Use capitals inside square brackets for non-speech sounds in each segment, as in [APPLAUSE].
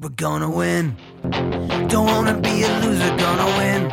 We're gonna win. Don't wanna be a loser, gonna win.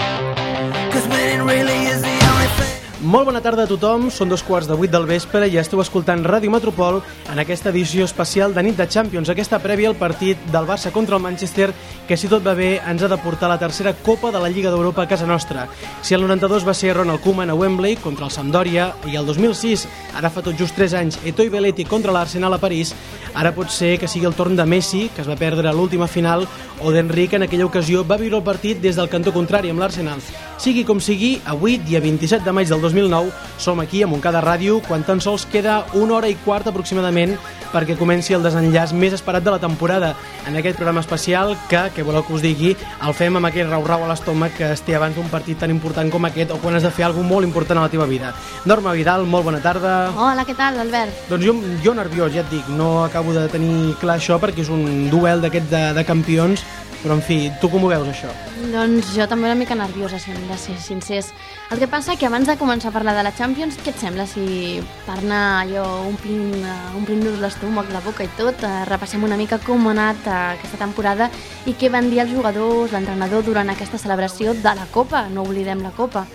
Molt bona tarda a tothom, són dos quarts de vuit del vespre i esteu escoltant Ràdio Metropol en aquesta edició especial de nit de Champions, aquesta prèvia al partit del Barça contra el Manchester, que si tot va bé ens ha de portar la tercera Copa de la Lliga d'Europa a casa nostra. Si el 92 va ser Ronald Koeman a Wembley contra el Sampdoria i el 2006, ara fa tot just 3 anys, Etoi Belletti contra l'Arsenal a París, ara pot ser que sigui el torn de Messi, que es va perdre l'última final, o d'Enric en aquella ocasió va viure el partit des del cantó contrari amb l'Arsenal. Sigui com sigui, avui, dia 27 de maig del 2009, som aquí a Montcada Ràdio quan tan sols queda una hora i quart aproximadament perquè comenci el desenllaç més esperat de la temporada en aquest programa especial que, que voleu que us digui, el fem amb aquell rau-rau a l'estómac que es té abans d'un partit tan important com aquest o quan has de fer alguna molt important a la teva vida. Norma Vidal, molt bona tarda. Hola, què tal, Albert? Doncs jo, jo nerviós, ja et dic, no acabo de tenir clar això perquè és un duel d'aquest de, de campions però, en fi, tu com ho veus, això? Doncs jo també una mica nerviosa, si hem de ser sincers. El que passa que abans de començar a parlar de la Champions, què et sembla si per anar allò omplint, uh, omplint-nos l'estómac, la boca i tot, uh, repassem una mica com ha anat uh, aquesta temporada i què van dir els jugadors, l'entrenador, durant aquesta celebració de la Copa, no oblidem la Copa.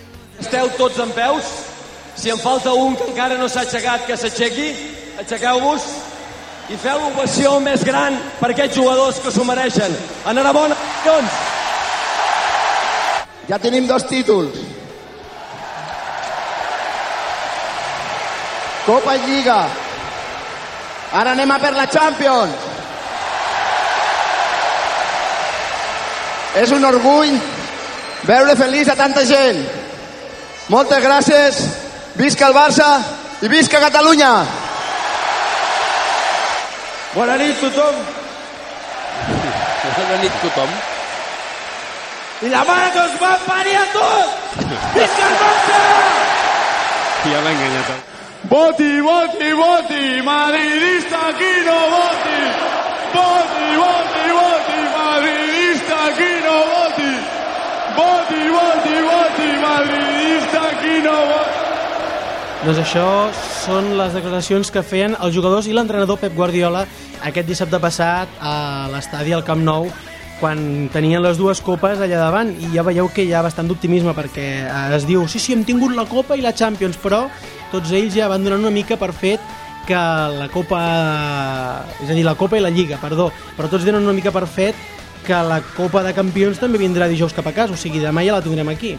Esteu tots en peus? Si en falta un que encara no s'ha aixecat, que s'aixequi, aixequeu-vos i feu l'ovació més gran per aquests jugadors que s'ho mereixen. Enhorabona, doncs! Ja tenim dos títols. Copa i Lliga. Ara anem a per la Champions. És un orgull veure feliç a tanta gent. Moltes gràcies. Visca el Barça i visca Catalunya. Bona nit, tothom! Bona nit, tothom. I la mare que us va parir a tots! [LAUGHS] Visca el Barça! Ja m'ha enganyat. Voti, voti, voti, madridista aquí no voti. Voti, voti, voti, madridista aquí no voti. Voti, voti, voti, madridista aquí no voti. Doncs això són les declaracions que feien els jugadors i l'entrenador Pep Guardiola aquest dissabte passat a l'estadi al Camp Nou quan tenien les dues copes allà davant i ja veieu que hi ha bastant d'optimisme perquè eh, es diu, sí, sí, hem tingut la Copa i la Champions, però tots ells ja van donant una mica per fet que la Copa, és a dir, la Copa i la Lliga, perdó, però tots donen una mica per fet que la Copa de Campions també vindrà dijous cap a casa, o sigui, demà ja la tindrem aquí.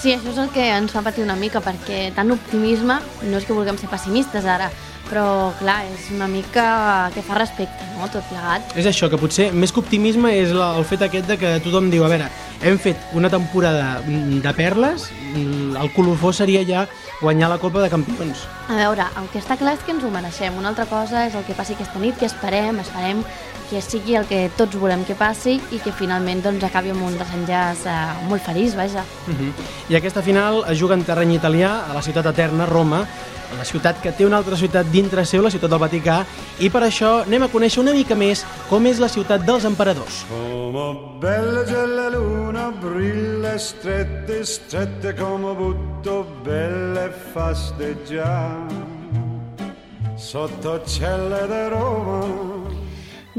Sí, això és el que ens fa patir una mica, perquè tant optimisme, no és que vulguem ser pessimistes ara, però clar, és una mica que fa respecte, no?, tot plegat. És això, que potser més que optimisme és el fet aquest de que tothom diu, a veure, hem fet una temporada de perles, el colofó seria ja guanyar la Copa de Campions. A veure, el que està clar és que ens ho mereixem. Una altra cosa és el que passi aquesta nit, que esperem, esperem que sigui el que tots volem que passi i que finalment doncs, acabi amb un desenllaç eh, molt feliç, vaja. Uh -huh. I aquesta final es juga en terreny italià, a la ciutat eterna, Roma, la ciutat que té una altra ciutat dintre seu, la ciutat del Vaticà, i per això anem a conèixer una mica més com és la ciutat dels emperadors. Come bella una brilla strette, strette come butto, belle faste già. Sotto celle di Roma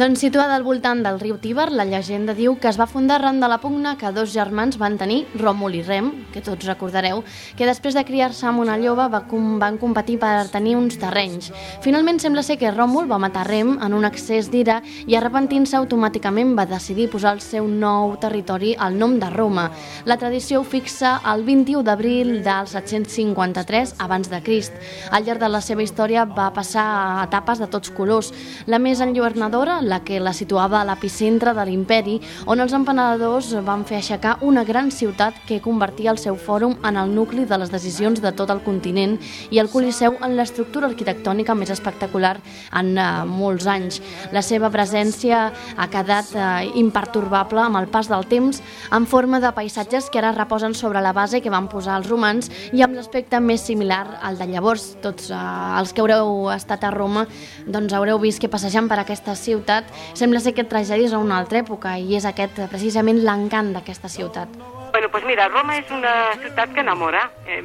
Doncs situada al voltant del riu Tíber, la llegenda diu que es va fundar arran de la pugna que dos germans van tenir, Ròmul i Rem, que tots recordareu, que després de criar-se amb una lloba va com, van competir per tenir uns terrenys. Finalment sembla ser que Ròmul va matar Rem en un excés d'ira i arrepentint-se automàticament va decidir posar al seu nou territori el nom de Roma. La tradició ho fixa el 21 d'abril del 753 abans de Crist. Al llarg de la seva història va passar a etapes de tots colors. La més enlluernadora, la que la situava a l'epicentre de l'imperi, on els emperadors van fer aixecar una gran ciutat que convertia el seu fòrum en el nucli de les decisions de tot el continent i el Coliseu en l'estructura arquitectònica més espectacular en uh, molts anys. La seva presència ha quedat uh, imperturbable amb el pas del temps en forma de paisatges que ara reposen sobre la base que van posar els romans i amb l'aspecte més similar al de llavors. Tots uh, els que haureu estat a Roma doncs haureu vist que passejant per aquesta ciutat sembla ser que traslladis a una altra època i és aquest precisament l'encant d'aquesta ciutat. Bueno, pues mira, Roma és una ciutat que enamora. Eh,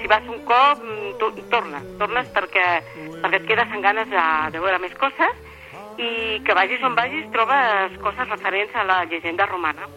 si vas un cop, mm, to tornes. Tornes perquè, perquè et quedes amb ganes de, de veure més coses i que vagis on vagis trobes coses referents a la llegenda romana.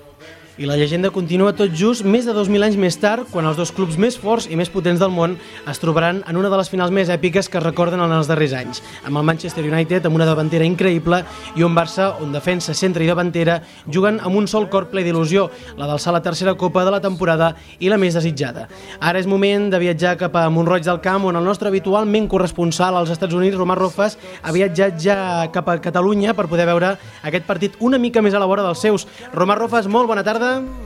I la llegenda continua tot just més de 2.000 anys més tard, quan els dos clubs més forts i més potents del món es trobaran en una de les finals més èpiques que es recorden en els darrers anys, amb el Manchester United amb una davantera increïble i un Barça on defensa, centre i davantera juguen amb un sol cor ple d'il·lusió, la d'alçar la tercera copa de la temporada i la més desitjada. Ara és moment de viatjar cap a Montroig del Camp, on el nostre habitualment corresponsal als Estats Units, Romà Rofes, ha viatjat ja cap a Catalunya per poder veure aquest partit una mica més a la vora dels seus. Romà Rofes, molt bona tarda.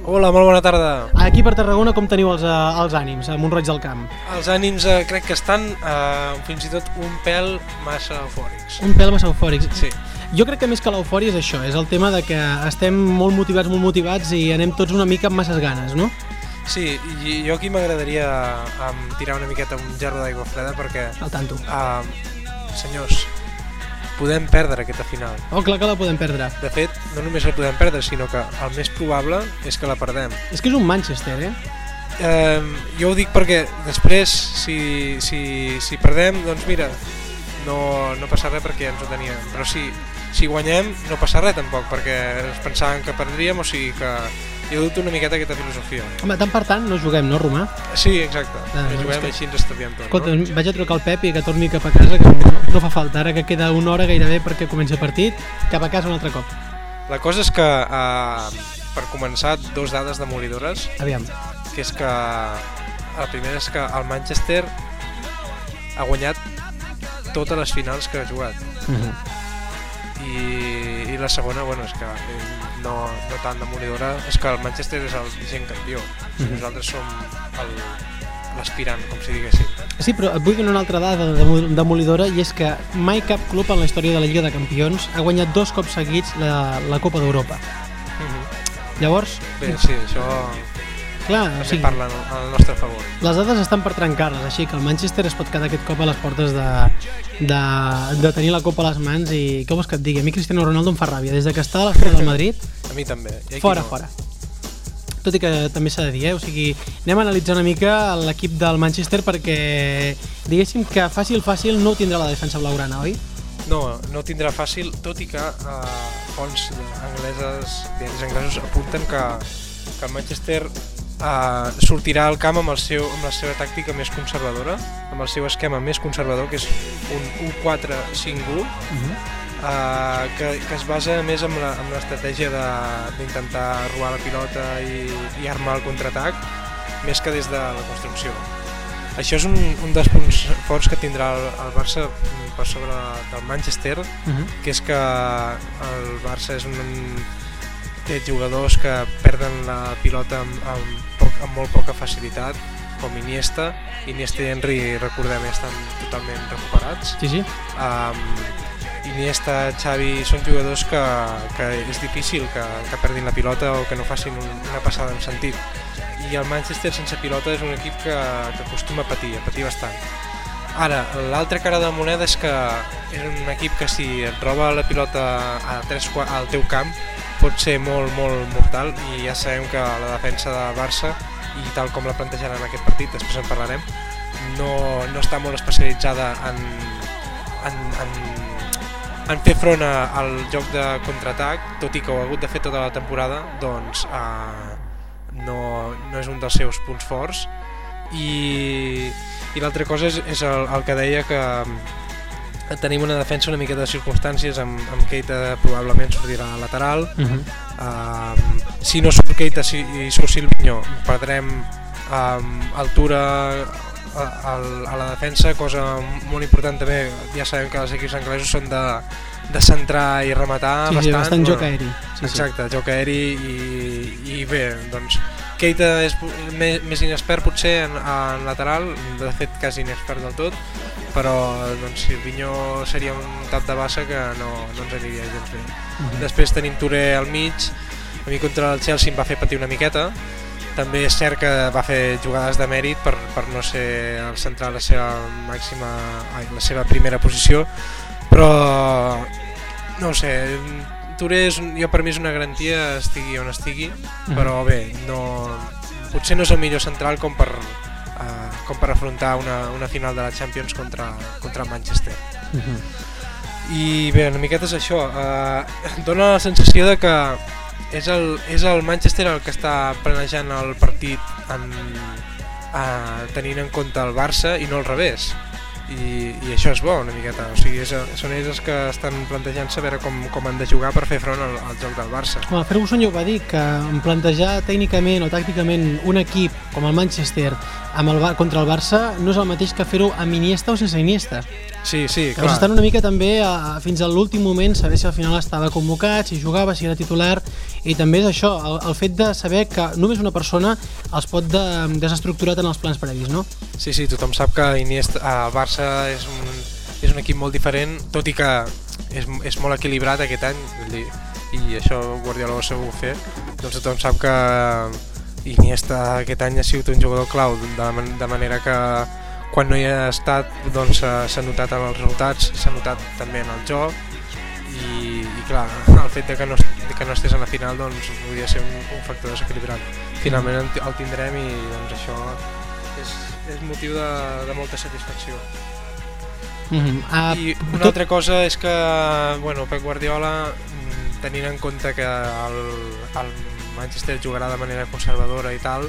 Hola, molt bona tarda. Aquí per Tarragona com teniu els, eh, els ànims a Montroig del Camp? Els ànims eh, crec que estan eh, fins i tot un pèl massa eufòrics. Un pèl massa eufòrics. Sí. Jo crec que més que l'eufòria és això, és el tema de que estem molt motivats, molt motivats i anem tots una mica amb masses ganes, no? Sí, i jo aquí m'agradaria um, tirar una miqueta un gerro d'aigua freda perquè, Al tanto. uh, senyors, podem perdre aquesta final. Oh, clar que la podem perdre. De fet, no només la podem perdre, sinó que el més probable és que la perdem. És que és un Manchester, eh? Eh, jo ho dic perquè després, si, si, si perdem, doncs mira, no, no passa res perquè ja ens ho teníem. Però si, si guanyem, no passa res tampoc, perquè ens pensaven que perdríem, o sigui que jo dubto una miqueta aquesta filosofia. Home, tant per tant no juguem, no, Romà? Sí, exacte. Ah, Ah, juguem escolta. així ens estudiem tot. Escolta, no? vaig a trucar al Pep i que torni cap a casa, que no, no fa falta, ara que queda una hora gairebé perquè comenci el partit, cap a casa un altre cop. La cosa és que, eh, per començar, dos dades demolidores, Aviam. que és que la primera és que el Manchester ha guanyat totes les finals que ha jugat. Uh -huh. i, i la segona, bueno, és que eh, no, no tan demolidora, és que el Manchester és el vigent campió. Mhm. Nosaltres som el- l'aspirant, com si diguéssim. Sí, però et vull donar una altra dada demo- demolidora i és que mai cap club en la història de la Lliga de Campions ha guanyat dos cops seguits la, la Copa d'Europa. Llavors, Bé, sí, això clar, o sigui, parla al nostre favor. les dades estan per trencar-les, així que el Manchester es pot quedar aquest cop a les portes de, de, de tenir la Copa a les mans i què vols que et digui? A mi Cristiano Ronaldo em fa ràbia, des de que està a l'escola del Madrid, A mi també. I fora, no. fora. Tot i que també s'ha de dir, eh? o sigui, anem a analitzar una mica l'equip del Manchester perquè diguéssim que fàcil, fàcil no tindrà la defensa blaugrana, oi? No, no tindrà fàcil, tot i que eh, fonts angleses, diaris anglesos apunten que, que el Manchester eh, sortirà al camp amb, el seu, amb la seva tàctica més conservadora, amb el seu esquema més conservador, que és un 1-4-5-1, eh, que, que es basa més en l'estratègia de- d'intentar robar la pilota i, i armar el contraatac, més que des de la construcció. Això és un, un dels punts forts que tindrà el, el Barça per sobre del Manchester, Uh -huh. que és que el Barça és un, té jugadors que perden la pilota amb, amb, poc, amb molt poca facilitat, com Iniesta. Iniesta i Henry, recordem, estan totalment recuperats. Sí, sí. Um, Iniesta, Xavi, són jugadors que, que és difícil que, que perdin la pilota o que no facin un, una passada en sentit. I el Manchester sense pilota és un equip que, que acostuma a patir, a patir bastant. Ara, l'altra cara de la moneda és que és un equip que si et roba la pilota a tres, al teu camp pot ser molt, molt mortal i ja sabem que la defensa de Barça i tal com la plantejaran en aquest partit, després en parlarem, no, no està molt especialitzada en, en, en, en fer front al joc de contraatac, tot i que ho ha hagut de fer tota la temporada, doncs eh, no, no és un dels seus punts forts. I, i l'altra cosa és, és el, el que deia que tenim una defensa una miqueta de circumstàncies amb, amb Keita probablement sortirà a lateral Uh -huh. um, si no surt Keita si, i surt Silvinho perdrem um, altura a, a, a la defensa cosa molt important també ja sabem que els equips anglesos són de, de centrar i rematar Sí, sí, bastant, bastant joc aeri. Sí, sí. Exacte, joc aeri i, i bé, doncs Keita és més, més inexpert potser en, en lateral, de fet quasi inexpert del tot, però doncs Silvinho seria un tap de bassa que no, no ens aniria gens bé. Mhm. Després tenim Touré al mig, a mi contra el Chelsea em va fer patir una miqueta, també és cert que va fer jugades de mèrit per, per no ser el central la seva màxima, ai, la seva primera posició, però no ho sé, Touré és, jo per mi és una garantia estigui on estigui, però bé, no, potser no és el millor central com per, uh, com per afrontar una, una final de la Champions contra, contra el Manchester. Uh -huh. I bé, una miqueta és això. Eh, dona la sensació de que és el, és el Manchester el que està planejant el partit en, eh, tenint en compte el Barça i no al revés i, i això és bo una miqueta o sigui, és, són ells els que estan plantejant saber com, com han de jugar per fer front al, al joc del Barça Home, Ferguson ja ho va dir, que plantejar tècnicament o tàcticament un equip com el Manchester amb el, contra el Barça no és el mateix que fer-ho amb Iniesta o sense Iniesta. sí, sí, Llavors clar estan una mica també a, a- fins a l'últim moment saber si al final estava convocat, si jugava, si era titular i també és això, el, el fet de saber que només una persona els pot de, desestructurar tant els plans previs, no? Sí, sí, tothom sap que Iniesta, el Barça és un, és un equip molt diferent, tot i que és, és molt equilibrat aquest any, dir, i això Guardiola ho sabeu fer, doncs tothom sap que Iniesta aquest any ha sigut un jugador clau, de, de manera que quan no hi ha estat doncs s'ha s'ha notat en els resultats, s'ha notat també en el joc, i, i clar, [LAUGHS] el fet de que no, que no estés a la final doncs podria ser un, un factor desequilibrant. Finalment el tindrem i doncs això és, és motiu de, de molta satisfacció. Mm -hmm. uh, I una altra cosa és que bueno, Pep Guardiola, mm, tenint en compte que el, el Manchester jugarà de manera conservadora i tal,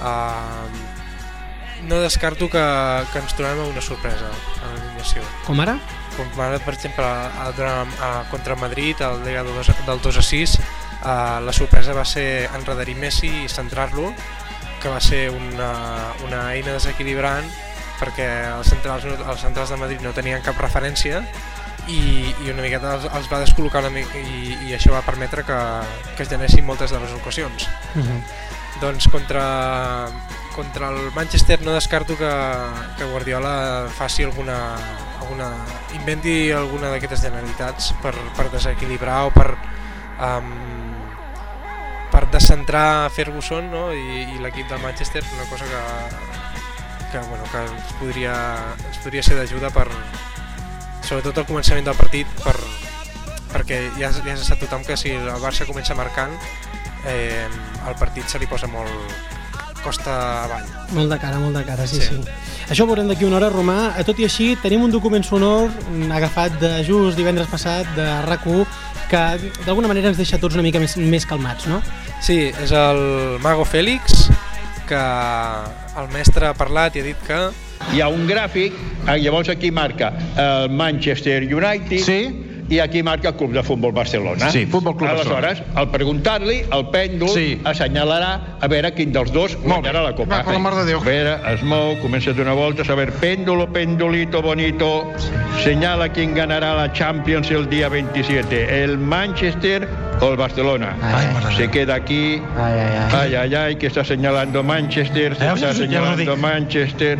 eh, no descarto que, que ens trobem una sorpresa a l'eliminació. Com ara? Com ara, per exemple, a, durant, a, contra el Madrid, el dia del 2, del 2 a 6, eh, la sorpresa va ser enredarir Messi i centrar-lo, que va ser una, una eina desequilibrant perquè els centrals, els centrals de Madrid no tenien cap referència i, i una miqueta els, els va descol·locar una mica, i, i això va permetre que, que es generessin moltes de les ocasions. Uh -huh. Doncs contra, contra el Manchester no descarto que, que Guardiola faci alguna, alguna inventi alguna d'aquestes generalitats per, per desequilibrar o per um, per descentrar Ferguson no? i, i l'equip del Manchester una cosa que, que, bueno, que ens, podria, ens podria ser d'ajuda per sobretot al començament del partit per, perquè ja, ja se sap tothom que si el Barça comença marcant eh, el partit se li posa molt costa avall. Molt de cara, molt de cara, sí, Sí. sí. sí. Això ho veurem d'aquí una hora, Romà. Eh, Tot i així, tenim un document sonor mm, agafat de just divendres passat de rac que d'alguna manera ens deixa tots una mica més, més calmats, no? Sí, és el Mago Fèlix que el mestre ha parlat i ha dit que Hi ha un gràfic, eh, llavors aquí marca el Manchester United Sí. I aquí marca el Club de Futbol Barcelona. Sí, Futbol Club Aleshores, al preguntar-li, el pèndol Sí. assenyalarà a veure quin dels dos guanyarà la Copa. Va, per l'amor de Déu. A veure, es mou, comença a donar voltes, a ver, péndulo, pendulito bonito, señala quién ganará la Champions el día 27, el Manchester o el Barcelona. Ay, madre Se queda aquí, Ay, ay, ay. ay, ay, ay, que está señalando Manchester, se está ho señalando. Manchester,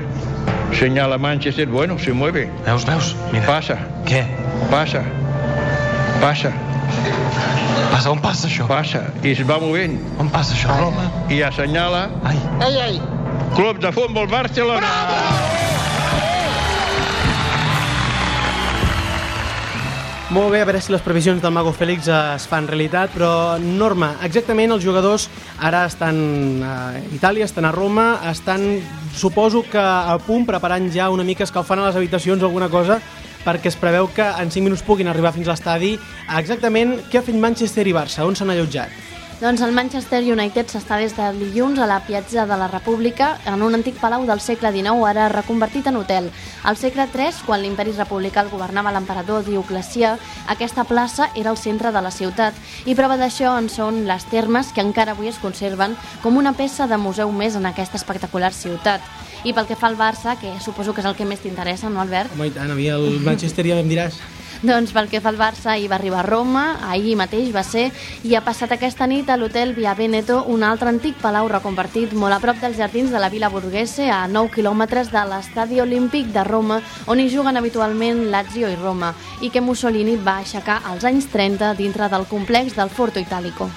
señala Manchester, bueno, se mueve, Veus, veus? Mira. pasa, Què? pasa, pasa, Passa, on passa això? pasa, i es va movent, On passa això? Roma? i assenyala Ai. Ai, ai. Club de Futbol Barcelona. Molt bé, a veure si les previsions del Mago Fèlix es fan realitat, però Norma, exactament els jugadors ara estan a Itàlia, estan a Roma, estan, suposo que a punt, preparant ja una mica, escalfant a les habitacions alguna cosa, perquè es preveu que en 5 minuts puguin arribar fins a l'estadi. Exactament què ha fet Manchester i Barça? On s'han allotjat? Doncs el Manchester United s'està des de dilluns a la Piazza de la República en un antic palau del segle XIX, ara reconvertit en hotel. Al segle III, quan l'imperi republicà el governava l'emperador Dioclecià, aquesta plaça era el centre de la ciutat i prova d'això en són les termes que encara avui es conserven com una peça de museu més en aquesta espectacular ciutat. I pel que fa al Barça, que suposo que és el que més t'interessa, no, Albert? Home, i tant, a mi el [LAUGHS] Manchester ja em diràs. Doncs pel que fa al Barça, ahir va arribar a Roma, ahir mateix va ser, i ha passat aquesta nit a l'hotel Via Veneto, un altre antic palau reconvertit molt a prop dels jardins de la Vila Borghese, a 9 quilòmetres de l'estadi olímpic de Roma, on hi juguen habitualment Lazio i Roma, i que Mussolini va aixecar als anys 30 dintre del complex del Forto Italico.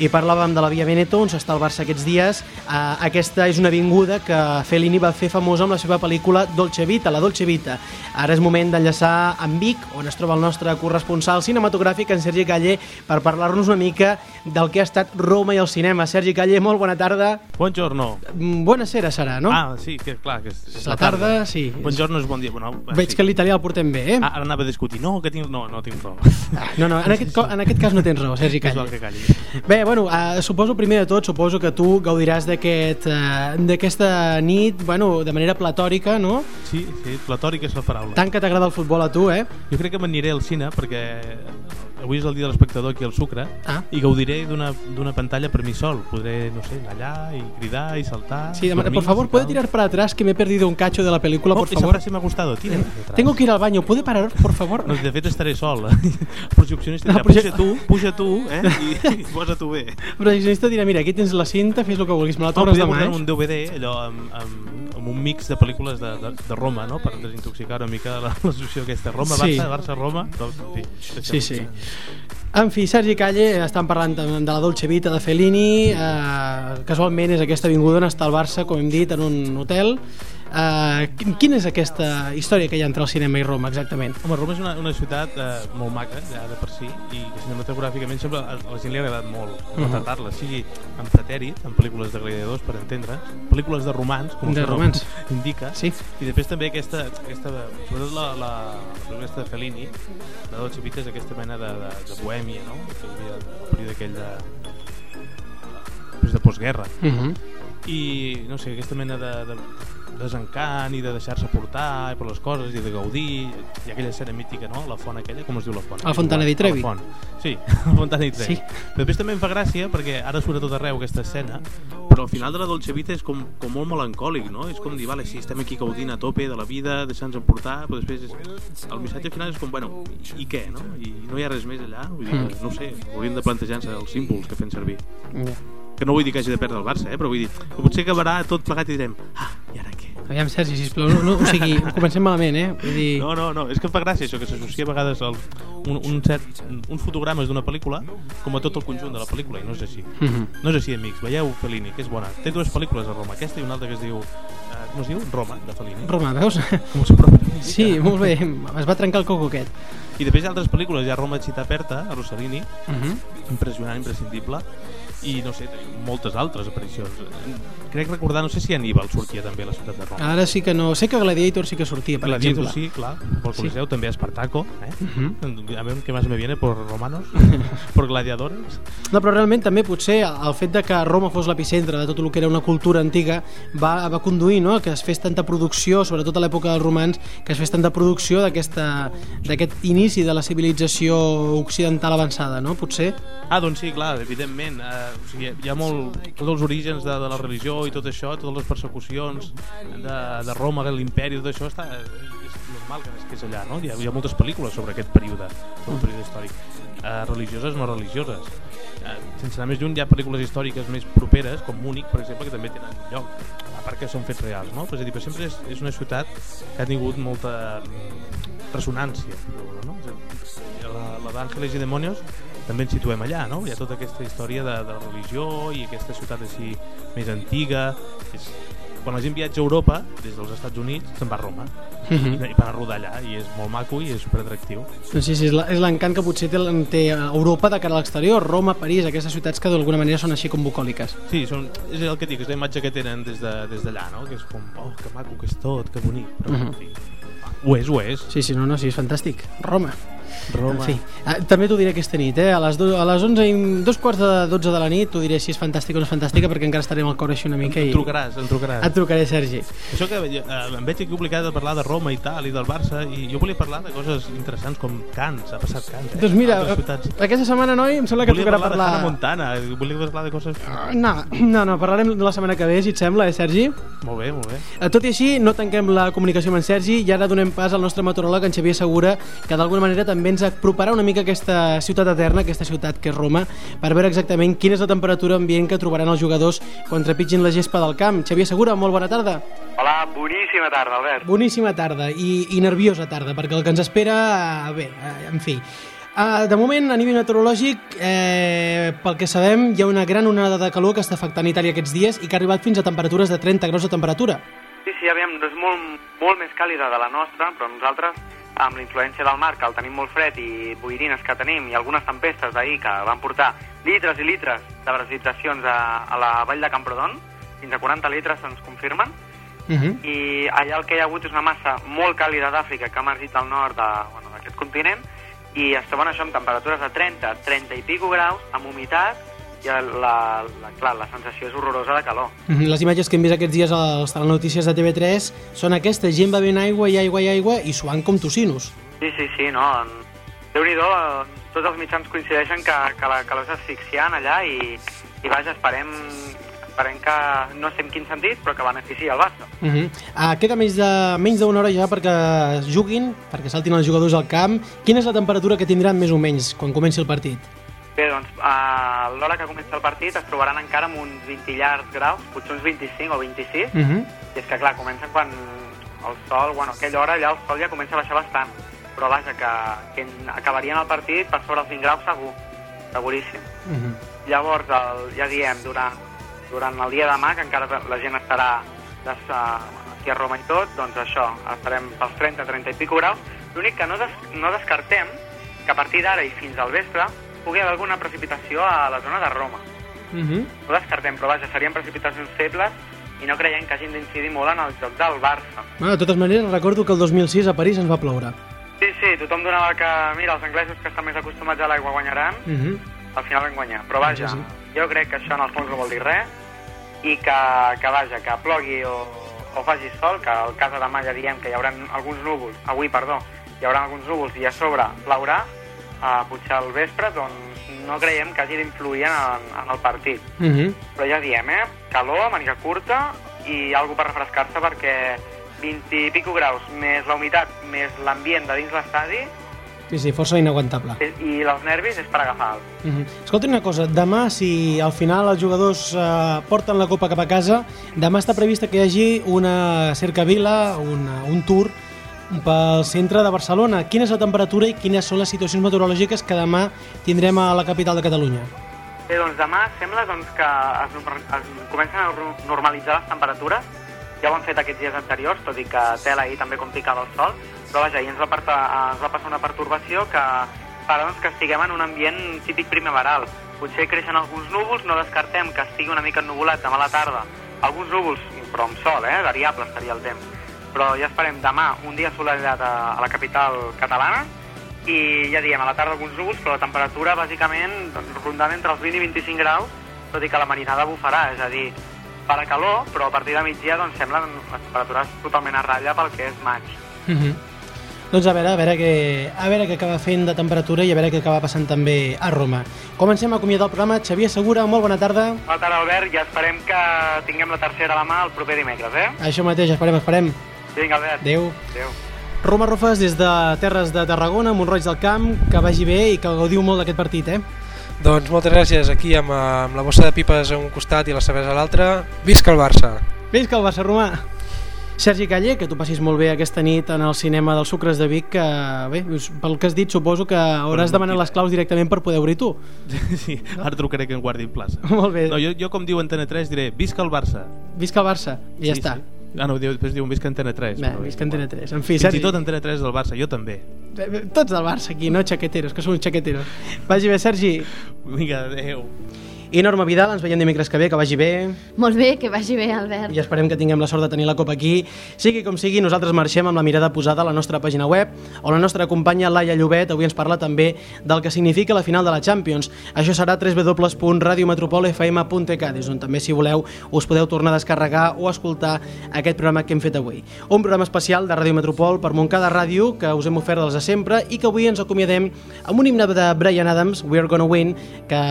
I parlàvem de la Via Veneto, on s'està el Barça aquests dies. Uh, aquesta és una avinguda que Fellini va fer famosa amb la seva pel·lícula Dolce Vita, la Dolce Vita. Ara és moment d'enllaçar amb Vic, on es troba el nostre corresponsal cinematogràfic, en Sergi Calle, per parlar-nos una mica del que ha estat Roma i el cinema. Sergi Calle, molt bona tarda. Buongiorno. Mm, Buonasera serà, no? Ah, sí, que clar, que és, és la tarda, sí. Buongiorno és bon dia. Bueno, Veig sí. que l'italià el portem bé, eh? Ah, ara anava a discutir. No, que tinc... No, no tinc raó. No, no, en aquest, en aquest cas no tens raó, Sergi Calle. que calli. Bé, bueno, uh, suposo primer de tot, suposo que tu gaudiràs uh, d'aquesta nit, bueno, de manera platòrica, no? Sí, sí, platòric és la paraula. Tant que t'agrada el futbol a tu, eh? Jo crec que m'aniré al cine perquè avui és el dia de l'espectador aquí al Sucre Ah. i gaudiré d'una pantalla per mi sol. Podré, no sé, anar allà i cridar i saltar. Sí, demana, por dormir, favor, ¿puede tirar para atrás que me he perdido un cacho de la película, Oh, por esa favor? frase me ha gustado. Tira. Tengo que ir al baño, ¿puede parar, por favor? No, de fet estaré sol. El [LAUGHS] projeccionista No, dirà, proje- puja tu, puja tu, eh? I, i posa tu bé. El projeccionista dirà, mira, aquí tens la cinta, fes el que vulguis, me la No, tornes podria demà, eh? un DVD allò amb, amb, amb un mix de pel·lícules de, de, de Roma, no? Per desintoxicar una mica la- l'associació aquesta. Roma, Sí. Barça, Barça, Roma. Doncs, en fi, Sí, sí. En fi, Sergi Calle, estan parlant de la Dolce Vita de Fellini, eh, casualment és aquesta avinguda on està el Barça, com hem dit, en un hotel. Quin- quina és aquesta història que hi ha entre el cinema i Roma, exactament? Home, Roma és una, una ciutat eh, molt maca, ja de per si, i que cinematogràficament sempre a la gent li ha agradat molt Mhm. retratar-la, sigui en pretèrit, en pel·lícules de gladiadors, per entendre, pel·lícules de romans, com De romans. [LAUGHS] indica, Sí. i després també aquesta, aquesta sobretot la, la, la aquesta de Fellini, la Dolce Vita és aquesta mena de, de, de bohèmia, no? Que hi havia el període aquell de... després de postguerra. Mhm. I, no sé, aquesta mena de, de desencant i de deixar-se portar per les coses i de gaudir i aquella escena mítica, no? La font aquella, com es diu la font? La Fontana di Trevi. Font. Sí, [LAUGHS] la Fontana di Trevi. Sí. Però després també em fa gràcia perquè ara surt a tot arreu aquesta escena, però al final de la Dolce Vita és com, com molt melancòlic, no? És com dir, vale, sí, estem aquí gaudint a tope de la vida, deixant-nos emportar, però després és... el missatge final és com, bueno, i, què, no? I no hi ha res més allà? Vull dir, Mm. no ho sé, hauríem de plantejar-nos els símbols que fem servir. Ja. Que no vull dir que hagi de perdre el Barça, eh? però vull dir que potser acabarà tot plegat i direm ah? Aviam, Sergi, sisplau, no, no, o sigui, [LAUGHS] comencem malament, eh? Vull dir... No, no, no, és que em fa gràcia això, que s'associa a vegades el, un, un cert, uns fotogrames d'una pel·lícula com a tot el conjunt de la pel·lícula, i no és així. Mhm. No és així, amics. Veieu Fellini, que és bona. Té dues pel·lícules a Roma, aquesta i una altra que es diu... Eh, com es diu? Roma, de Fellini. Roma, veus? Com s'ho pronuncia? Sí, molt bé, es va trencar el coco aquest. I després hi ha altres pel·lícules, hi ha Roma Città Aperta, a Rossellini, Mhm. impressionant, imprescindible, i no sé, moltes altres aparicions. Crec recordar, no sé si Aníbal sortia també a la ciutat de Roma. Ara sí que no... Sé que Gladiator sí que sortia, per Gladiator exemple. sí, clar, pel Sí. Coliseu també Espartaco, eh? Mhm. A veure què més me viene por romanos, [LAUGHS] por gladiadores. No, però realment també potser el fet de que Roma fos l'epicentre de tot el que era una cultura antiga va, va conduir no? que es fes tanta producció, sobretot a l'època dels romans, que es fes tanta producció d'aquest inici de la civilització occidental avançada, no? Potser? Ah, doncs sí, clar, evidentment. Eh, o sigui, hi ha molt... Tots els orígens de, de la religió i tot això, totes les persecucions de, de Roma, de l'imperi, tot això està... És normal que, que és allà, no? Hi ha, hi ha moltes pel·lícules sobre aquest període, sobre el període històric. Eh, religioses, no religioses. Eh, sense anar més lluny, hi ha pel·lícules històriques més properes, com Múnich, per exemple, que també tenen lloc, a part que són fets reals, no? Però és a dir, però sempre és, és una ciutat que ha tingut molta ressonància, no? La, la d'Àngeles i Demonios també ens situem allà, no? Hi ha tota aquesta història de, de la religió i aquesta ciutat així més antiga. És, quan la gent viatja a Europa, des dels Estats Units, se'n va a Roma. Mhm. I, I van a rodar allà, i és molt maco i és superatractiu. Sí, sí, és l'encant que potser té, té Europa de cara a l'exterior, Roma, París, aquestes ciutats que d'alguna manera són així com bucòliques. Sí, són, és el que dic, és la imatge que tenen des d'allà, de, des no? Que és com, oh, que maco que és tot, que bonic. Però, Mhm. en fi, ho és, ho és. Sí, sí, no, no, sí, és fantàstic. Roma. Roma. En fi, ah, també t'ho diré aquesta nit, eh? A les, do, a les 11 i dos quarts de 12 de la nit t'ho diré si és fantàstica o no és fantàstica perquè encara estarem al cor així una mica Em i... trucaràs, em trucaràs. Et trucaré, Sergi. Això que eh, em veig aquí obligat a parlar de Roma i tal, i del Barça, i jo volia parlar de coses interessants com Cants, ha passat Cants, eh? Doncs mira, aquesta setmana, noi, em sembla que volia tocarà parlar, parlar... de Hannah Montana, volia parlar de coses... No, no, no, parlarem la setmana que ve, si et sembla, eh, Sergi? Molt bé, molt bé. Eh, Tot i així, no tanquem la comunicació amb en Sergi i ara donem pas al nostre meteoròleg, en Xavier Segura, que d'alguna manera també ens aproparà una mica aquesta ciutat eterna, aquesta ciutat que és Roma, per veure exactament quina és la temperatura ambient que trobaran els jugadors quan trepitgin la gespa del camp. Xavier Segura, molt bona tarda. Hola, boníssima tarda, Albert. Boníssima tarda i, i nerviosa tarda, perquè el que ens espera, eh, bé, eh, en fi, Uh, de moment, a nivell meteorològic, eh, pel que sabem, hi ha una gran onada de calor que està afectant Itàlia aquests dies i que ha arribat fins a temperatures de 30 graus de temperatura. Sí, sí, aviam, és molt, molt més càlida de la nostra, però nosaltres, amb la influència del mar, que el tenim molt fred, i boirines que tenim, i algunes tempestes d'ahir que van portar litres i litres de precipitacions a, a la vall de Camprodon, fins a 40 litres se'ns confirmen, Uh -huh. i allà el que hi ha hagut és una massa molt càlida d'Àfrica que ha emergit al nord de- bueno, d'aquest continent i estaven això amb temperatures de 30, 30 i pico graus, amb humitat i la, la, clar, la sensació és horrorosa de calor. Mhm, Les imatges que hem vist aquests dies als telenotícies de TV3 són aquestes, gent bevent aigua i aigua i aigua i suant com tocinos. Sí, sí, sí, no. Déu-n'hi-do, eh, tots els mitjans coincideixen que, que la calor és asfixiant allà i, i vaja, esperem, esperem que no sé en quin sentit, però que beneficiï el Barça. Uh -huh. uh, queda menys de menys d'una hora ja perquè juguin, perquè saltin els jugadors al camp. Quina és la temperatura que tindran més o menys quan comenci el partit? Bé, doncs, a l'hora que comença el partit es trobaran encara amb uns 20 llargs graus, potser uns 25 o 26, Uh -huh. i és que, clar, comencen quan el sol, bueno, a aquella hora allà el sol ja comença a baixar bastant, però vaja, que, que acabarien el partit per sobre els 20 graus segur, seguríssim. Uh -huh. Llavors, el, ja diem, durant, durant el dia de demà, que encara la gent estarà des, uh, aquí a Roma i tot, doncs això, estarem pels 30, 30 i pico graus. L'únic que no, des, no descartem que a partir d'ara i fins al vespre pugui haver alguna precipitació a la zona de Roma. Uh -huh. No descartem, però vaja, serien precipitacions febles i no creiem que hagin d'incidir molt en el joc del Barça. Bueno, de totes maneres, recordo que el 2006 a París ens va ploure. Sí, sí, tothom donava que, mira, els anglesos que estan més acostumats a l'aigua guanyaran, Uh -huh. al final van guanyar. Però vaja, Sí, sí. jo crec que això en el fons no vol dir res i que, que vaja, que plogui o, o faci sol, que al cas de demà ja diem que hi haurà alguns núvols, avui, perdó, hi haurà alguns núvols i a sobre plourà, a potser al vespre, doncs no creiem que hagi d'influir en, en el partit. Uh -huh. Però ja diem, eh? Calor, màniga curta i alguna per refrescar-se perquè 20 i pico graus, més la humitat, més l'ambient de dins l'estadi Sí, sí, força inaguantable. eh, i els nervis és per agafar-los. Uh -huh. Escolta una cosa, demà, si al final els jugadors eh, porten la copa cap a casa, demà està prevista que hi hagi una cercavila, una, un tour pel centre de Barcelona. Quina és la temperatura i quines són les situacions meteorològiques que demà tindrem a la capital de Catalunya? Bé, doncs demà sembla doncs, que es, es comencen a normalitzar les temperatures. Ja ho han fet aquests dies anteriors, tot i que tela ahir també com picava el sol. Però vaja, ahir ens va, parta, ens va passar una pertorbació que farà doncs, que estiguem en un ambient típic primaveral. Potser creixen alguns núvols, no descartem que estigui una mica ennuvolat demà a la tarda. Alguns núvols, però amb sol, eh? variable estaria el temps. Però ja esperem demà un dia assolellat a, a la capital catalana i ja diem, a la tarda alguns núvols, però la temperatura bàsicament doncs, rondant entre els 20 i 25 graus, tot i que la marinada bufarà, és a dir, farà calor, però a partir de migdia doncs, semblen les temperatures totalment a ratlla pel que és maig. Uh -huh. Doncs a veure, a veure, què, a veure què acaba fent de temperatura i a veure què acaba passant també a Roma. Comencem a acomiadar el programa. Xavier Segura, molt bona tarda. Bona tarda, Albert, i esperem que tinguem la tercera a la mà el proper dimecres, eh? Això mateix, esperem, esperem. Vinga, Albert. Adéu. Adéu. Roma Rofes des de Terres de Tarragona, Montroig del Camp, que vagi bé i que gaudiu molt d'aquest partit, eh? Doncs moltes gràcies, aquí amb, eh, amb la bossa de pipes a un costat i la cervesa a l'altre. Visca el Barça! Visca el Barça Romà! Sergi Calle, que tu passis molt bé aquesta nit en el cinema dels Sucres de Vic, que bé, pel que has dit suposo que hauràs demanat les claus directament per poder obrir tu. [LAUGHS] Sí, ara trucaré que em guardin plaça. Molt bé. No, jo, jo com diu Antena 3 diré visca el Barça. Visca el Barça, i ja Sí, està. sí. Ah, no, diu, després diuen visca Antena 3. Bé, visca Antena 3. En fi, Fins Sergi. i tot Antena 3 del Barça, jo també. Tots del Barça aquí, no xaqueteros, que som xaqueteros. Vagi bé, Sergi. Vinga, adeu. I Norma Vidal, ens veiem dimecres que ve, que vagi bé. Molt bé, que vagi bé, Albert. i esperem que tinguem la sort de tenir la copa aquí. Sigui com sigui, nosaltres marxem amb la mirada posada a la nostra pàgina web, on la nostra companya Laia Llobet avui ens parla també del que significa la final de la Champions. Això serà www.radiometropolfm.cat, és on també, si voleu, us podeu tornar a descarregar o escoltar aquest programa que hem fet avui. Un programa especial de Ràdio Metropol per Montcada Ràdio, que us hem ofert dels de sempre i que avui ens acomiadem amb un himne de Brian Adams, We're Gonna Win, que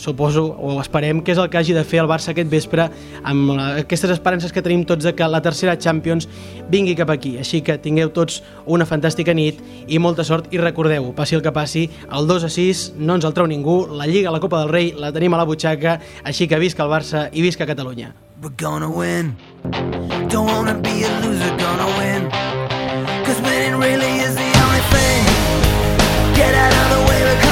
suposo o esperem que és el que hagi de fer el Barça aquest vespre amb aquestes esperances que tenim tots de que la tercera Champions vingui cap aquí. Així que tingueu tots una fantàstica nit i molta sort i recordeu, passi el que passi, el 2 a 6 no ens el treu ningú, la Lliga, la Copa del Rei la tenim a la butxaca, així que visca el Barça i visca Catalunya. We're gonna win. Don't wanna be a loser, gonna win. Cause winning really is the only thing. Get out of the way